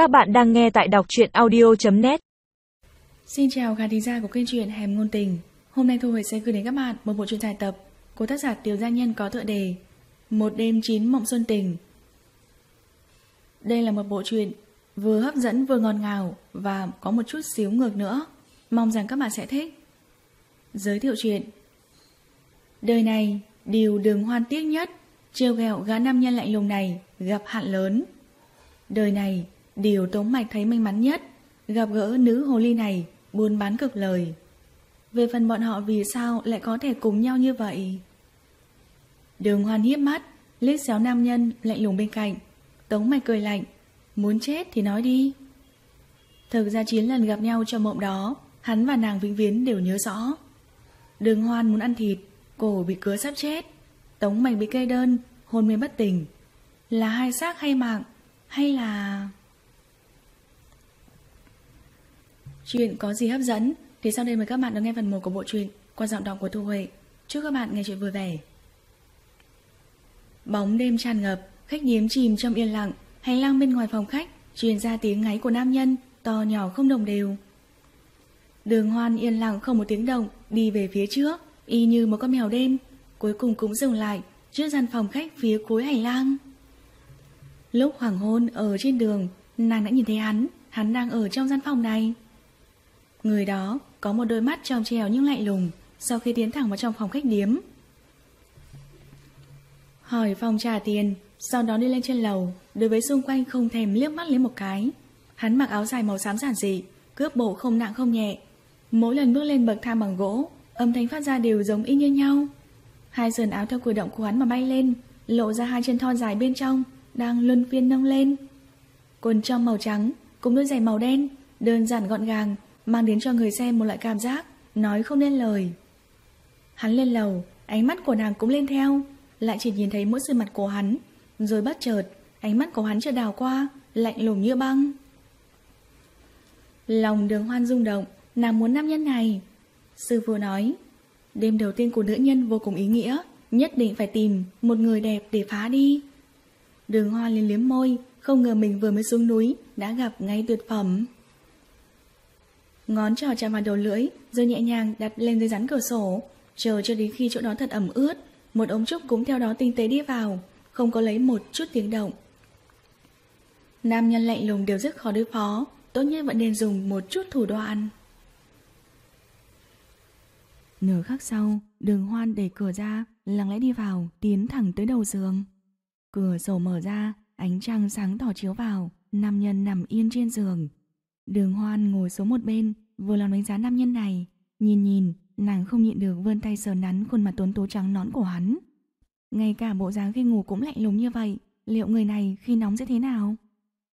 Các bạn đang nghe tại đọc truyện audio.net Xin chào khán thính giả của kênh truyện Hẻm Ngôn Tình. Hôm nay Thu Huệ sẽ gửi đến các bạn một bộ truyện dài tập của tác giả Tiểu Gia Nhân có tựa đề Một đêm chín mộng xuân tình. Đây là một bộ truyện vừa hấp dẫn vừa ngọt ngào và có một chút xíu ngược nữa. Mong rằng các bạn sẽ thích. Giới thiệu truyện Đời này, điều đường hoan tiếc nhất Trêu ghẹo gã nam nhân lạnh lùng này gặp hạn lớn. Đời này, điều Tống Mạch thấy may mắn nhất gặp gỡ nữ hồ ly này buôn bán cực lời. Về phần bọn họ vì sao lại có thể cùng nhau như vậy? Đường hoan hiếp mắt, liếc xéo nam nhân lạnh lùng bên cạnh. Tống Mạch cười lạnh, muốn chết thì nói đi. Thực ra 9 lần gặp nhau trong mộng đó, hắn và nàng vĩnh viễn đều nhớ rõ. Đường hoan muốn ăn thịt, cổ bị cứa sắp chết. Tống Mạch bị cây đơn, hôn mê bất tỉnh. Là hai xác hay mạng, hay là... Chuyện có gì hấp dẫn thì sau đây mời các bạn đón nghe phần 1 của bộ truyện qua giọng đọc của Thu Huệ. Chúc các bạn nghe chuyện vui vẻ. Bóng đêm tràn ngập, khách điếm chìm trong yên lặng, hành lang bên ngoài phòng khách truyền ra tiếng ngáy của nam nhân, to nhỏ không đồng đều. Đường Hoan yên lặng không một tiếng động, đi về phía trước, y như một con mèo đêm, cuối cùng cũng dừng lại trước gian phòng khách phía cuối hành lang. Lúc hoàng hôn ở trên đường, nàng đã nhìn thấy hắn, hắn đang ở trong gian phòng này. Người đó có một đôi mắt trong trèo nhưng lạnh lùng sau khi tiến thẳng vào trong phòng khách điếm. Hỏi phòng trả tiền, sau đó đi lên trên lầu, đối với xung quanh không thèm liếc mắt lấy một cái. Hắn mặc áo dài màu xám giản dị, cướp bộ không nặng không nhẹ. Mỗi lần bước lên bậc thang bằng gỗ, âm thanh phát ra đều giống y như nhau. Hai sườn áo theo cử động của hắn mà bay lên, lộ ra hai chân thon dài bên trong, đang luân phiên nâng lên. Quần trong màu trắng, cùng đôi giày màu đen, đơn giản gọn gàng, mang đến cho người xem một loại cảm giác nói không nên lời. Hắn lên lầu, ánh mắt của nàng cũng lên theo, lại chỉ nhìn thấy mỗi sự mặt của hắn, rồi bất chợt, ánh mắt của hắn chợt đào qua, lạnh lùng như băng. Lòng đường hoan rung động, nàng muốn nam nhân này. Sư vừa nói, đêm đầu tiên của nữ nhân vô cùng ý nghĩa, nhất định phải tìm một người đẹp để phá đi. Đường hoa liền liếm môi, không ngờ mình vừa mới xuống núi, đã gặp ngay tuyệt phẩm. Ngón trỏ chạm vào đầu lưỡi, rồi nhẹ nhàng đặt lên dưới rắn cửa sổ, chờ cho đến khi chỗ đó thật ẩm ướt. Một ống trúc cũng theo đó tinh tế đi vào, không có lấy một chút tiếng động. Nam nhân lạnh lùng đều rất khó đối phó, tốt nhất vẫn nên dùng một chút thủ đoạn. Nửa khắc sau, đường hoan đẩy cửa ra, lặng lẽ đi vào, tiến thẳng tới đầu giường. Cửa sổ mở ra, ánh trăng sáng tỏ chiếu vào, nam nhân nằm yên trên giường. Đường hoan ngồi xuống một bên, vừa lòng đánh giá nam nhân này. Nhìn nhìn, nàng không nhịn được vươn tay sờ nắn khuôn mặt tuấn tú trắng nón của hắn. Ngay cả bộ dáng khi ngủ cũng lạnh lùng như vậy, liệu người này khi nóng sẽ thế nào?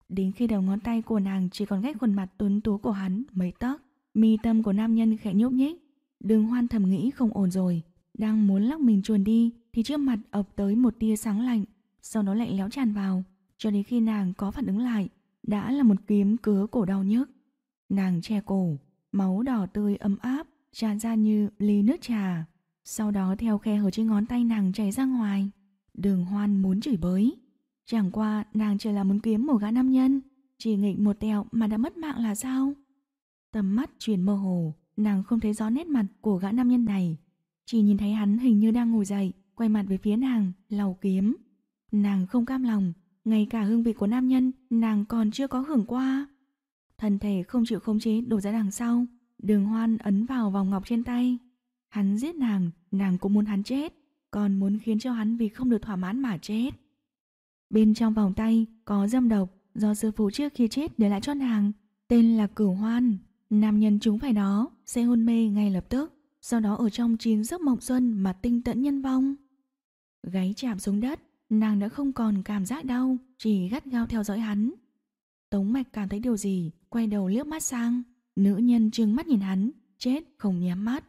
Đến khi đầu ngón tay của nàng chỉ còn cách khuôn mặt tuấn tú của hắn mấy tấc, mi tâm của nam nhân khẽ nhúc nhích. Đường hoan thầm nghĩ không ổn rồi, đang muốn lắc mình chuồn đi thì trước mặt ập tới một tia sáng lạnh, sau đó lạnh léo tràn vào, cho đến khi nàng có phản ứng lại, đã là một kiếm cứa cổ đau nhức. Nàng che cổ, máu đỏ tươi ấm áp, tràn ra như ly nước trà. Sau đó theo khe hở trên ngón tay nàng chảy ra ngoài. Đường hoan muốn chửi bới. Chẳng qua nàng chỉ là muốn kiếm một gã nam nhân. Chỉ nghịch một tẹo mà đã mất mạng là sao? Tầm mắt chuyển mơ hồ, nàng không thấy rõ nét mặt của gã nam nhân này. Chỉ nhìn thấy hắn hình như đang ngồi dậy, quay mặt về phía nàng, lau kiếm. Nàng không cam lòng, ngay cả hương vị của nam nhân nàng còn chưa có hưởng qua. Thân thể không chịu khống chế đổ ra đằng sau, đường hoan ấn vào vòng ngọc trên tay. Hắn giết nàng, nàng cũng muốn hắn chết, còn muốn khiến cho hắn vì không được thỏa mãn mà chết. Bên trong vòng tay có dâm độc do sư phụ trước khi chết để lại cho nàng, tên là Cửu Hoan. Nam nhân chúng phải đó sẽ hôn mê ngay lập tức, sau đó ở trong chín giấc mộng xuân mà tinh tận nhân vong. Gáy chạm xuống đất, nàng đã không còn cảm giác đau, chỉ gắt gao theo dõi hắn. Tống mạch cảm thấy điều gì, quay đầu liếc mắt sang. Nữ nhân trừng mắt nhìn hắn, chết không nhắm mắt.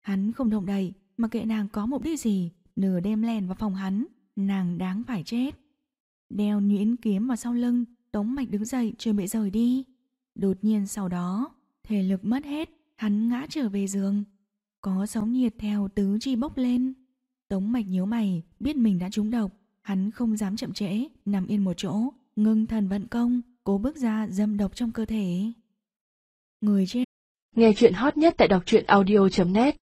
Hắn không động đậy, mà kệ nàng có mục đích gì, nửa đêm lèn vào phòng hắn, nàng đáng phải chết. Đeo nhuyễn kiếm vào sau lưng, Tống mạch đứng dậy chuẩn bị rời đi. Đột nhiên sau đó, thể lực mất hết, hắn ngã trở về giường. Có sóng nhiệt theo tứ chi bốc lên. Tống mạch nhíu mày, biết mình đã trúng độc, hắn không dám chậm trễ, nằm yên một chỗ, ngưng thần vận công, cố bước ra dâm độc trong cơ thể. Người trên Nghe chuyện hot nhất tại đọc truyện audio.net